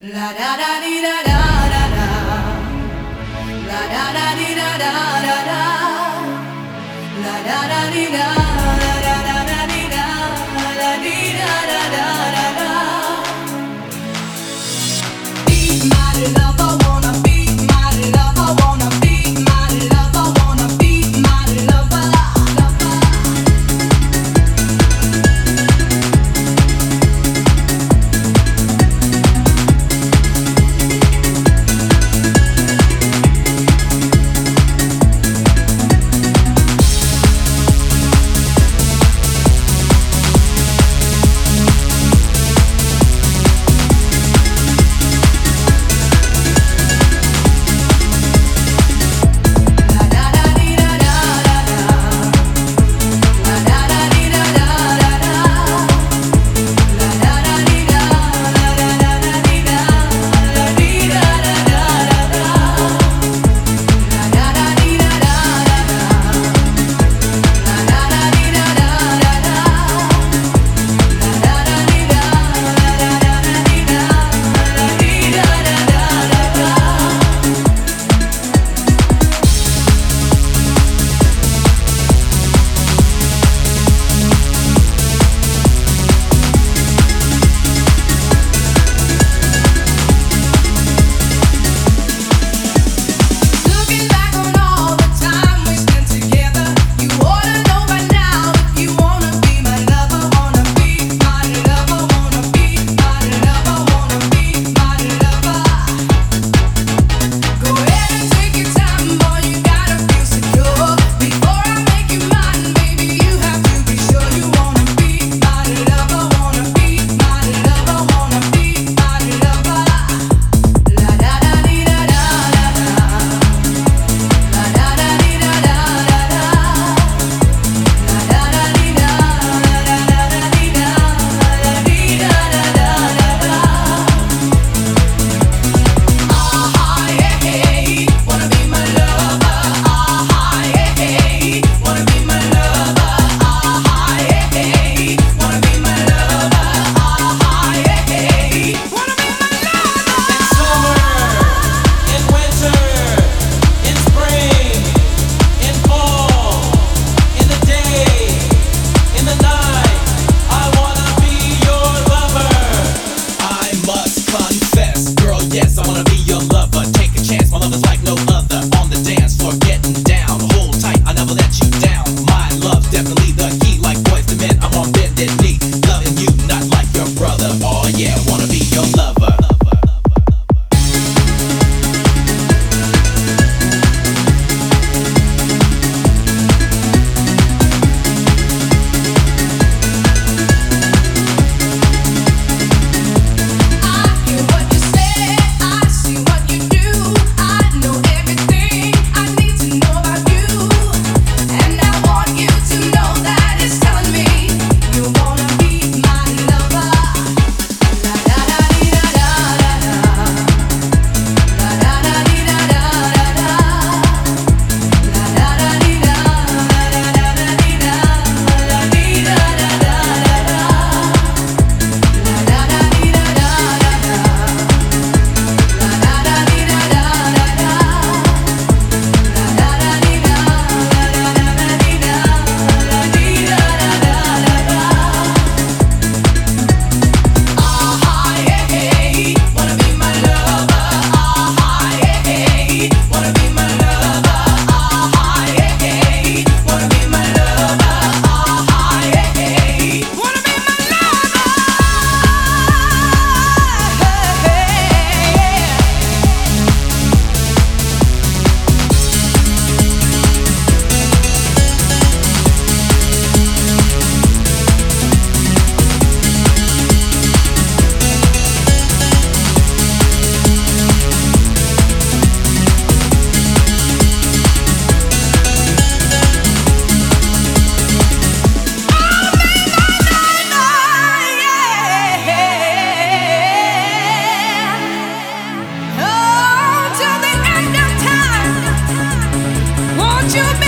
La da da dee da da da. La da da dee da da you